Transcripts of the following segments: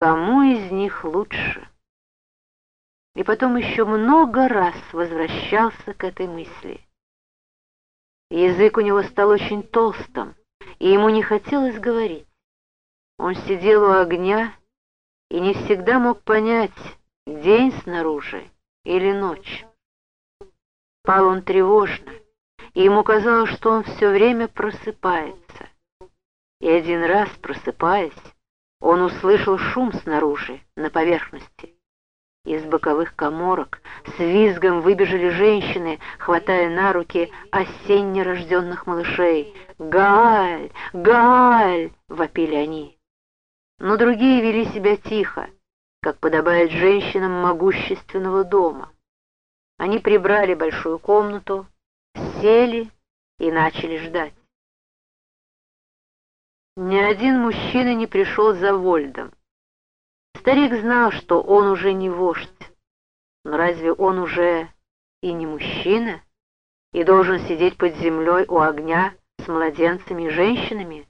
кому из них лучше. И потом еще много раз возвращался к этой мысли. Язык у него стал очень толстым, и ему не хотелось говорить. Он сидел у огня и не всегда мог понять, день снаружи или ночь. Спал он тревожно, и ему казалось, что он все время просыпается. И один раз, просыпаясь, он услышал шум снаружи, на поверхности. Из боковых коморок с визгом выбежали женщины, хватая на руки осенне рожденных малышей. «Галь! Галь!» — вопили они. Но другие вели себя тихо, как подобает женщинам могущественного дома. Они прибрали большую комнату, сели и начали ждать. Ни один мужчина не пришел за Вольдом. Старик знал, что он уже не вождь. Но разве он уже и не мужчина? И должен сидеть под землей у огня с младенцами и женщинами?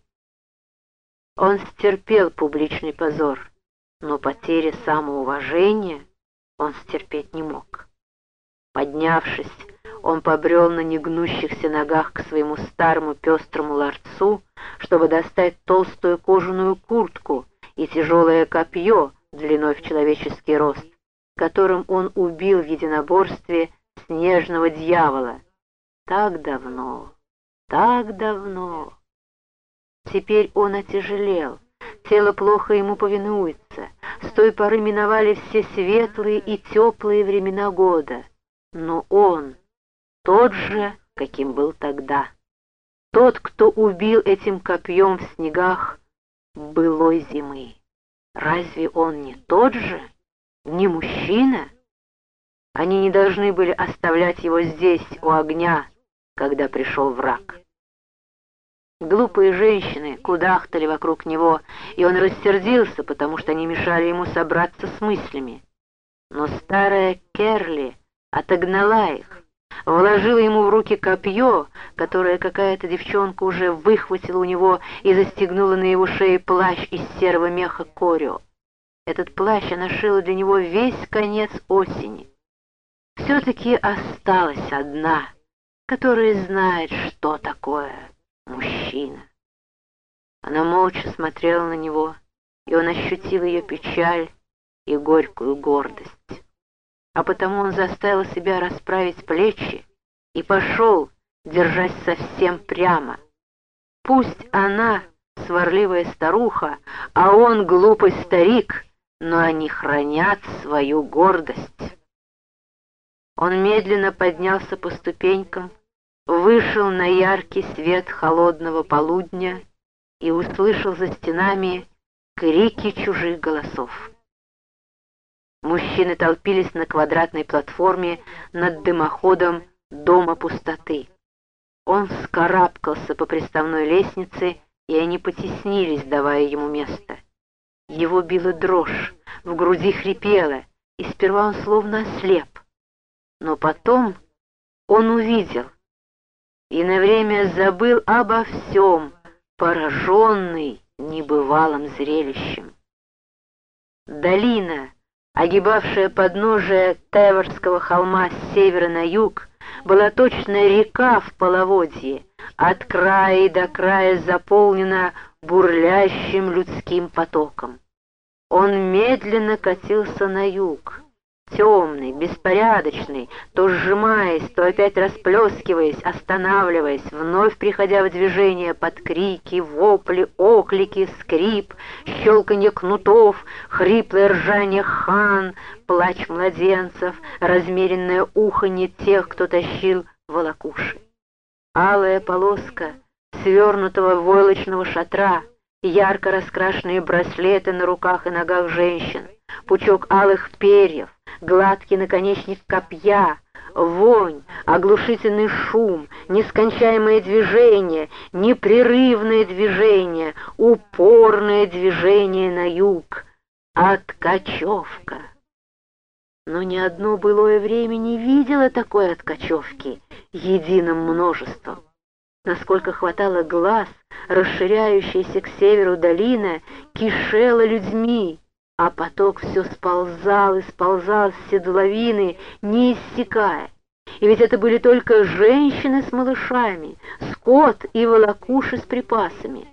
Он стерпел публичный позор, но потери самоуважения он стерпеть не мог. Поднявшись, он побрел на негнущихся ногах к своему старому пестрому ларцу, чтобы достать толстую кожаную куртку и тяжелое копье длиной в человеческий рост, которым он убил в единоборстве снежного дьявола. Так давно, так давно. Теперь он отяжелел, тело плохо ему повинуется. С той поры миновали все светлые и теплые времена года. Но он тот же, каким был тогда. Тот, кто убил этим копьем в снегах былой зимы. Разве он не тот же? Не мужчина? Они не должны были оставлять его здесь, у огня, когда пришел враг. Глупые женщины кудахтали вокруг него, и он рассердился, потому что они мешали ему собраться с мыслями. Но старая Керли отогнала их, вложила ему в руки копье, которое какая-то девчонка уже выхватила у него и застегнула на его шее плащ из серого меха корио. Этот плащ она шила для него весь конец осени. Все-таки осталась одна, которая знает, что такое мужчина. Она молча смотрела на него, и он ощутил ее печаль и горькую гордость а потому он заставил себя расправить плечи и пошел, держась совсем прямо. Пусть она сварливая старуха, а он глупый старик, но они хранят свою гордость. Он медленно поднялся по ступенькам, вышел на яркий свет холодного полудня и услышал за стенами крики чужих голосов. Мужчины толпились на квадратной платформе над дымоходом Дома пустоты. Он скарабкался по приставной лестнице, и они потеснились, давая ему место. Его била дрожь, в груди хрипело, и сперва он словно ослеп. Но потом он увидел и на время забыл обо всем, пораженный небывалым зрелищем. Долина — огибавшая подножие Теверского холма с севера на юг, была точно река в половодье, от края до края заполнена бурлящим людским потоком. Он медленно катился на юг, темный, беспорядочный, то сжимаясь, то опять расплескиваясь, останавливаясь, вновь приходя в движение под крики, вопли, оклики, скрип, щелканье кнутов, хриплое ржание хан, плач младенцев, размеренное уханье тех, кто тащил волокуши. Алая полоска свернутого войлочного шатра, ярко раскрашенные браслеты на руках и ногах женщин, пучок алых перьев, гладкий наконечник копья, вонь, оглушительный шум, нескончаемое движение, непрерывное движение, упорное движение на юг, откачевка. Но ни одно былое время не видело такой откачевки единым множеством. Насколько хватало глаз, расширяющаяся к северу долина кишела людьми, а поток все сползал и сползал с седловины, не иссякая. И ведь это были только женщины с малышами, скот и волокуши с припасами.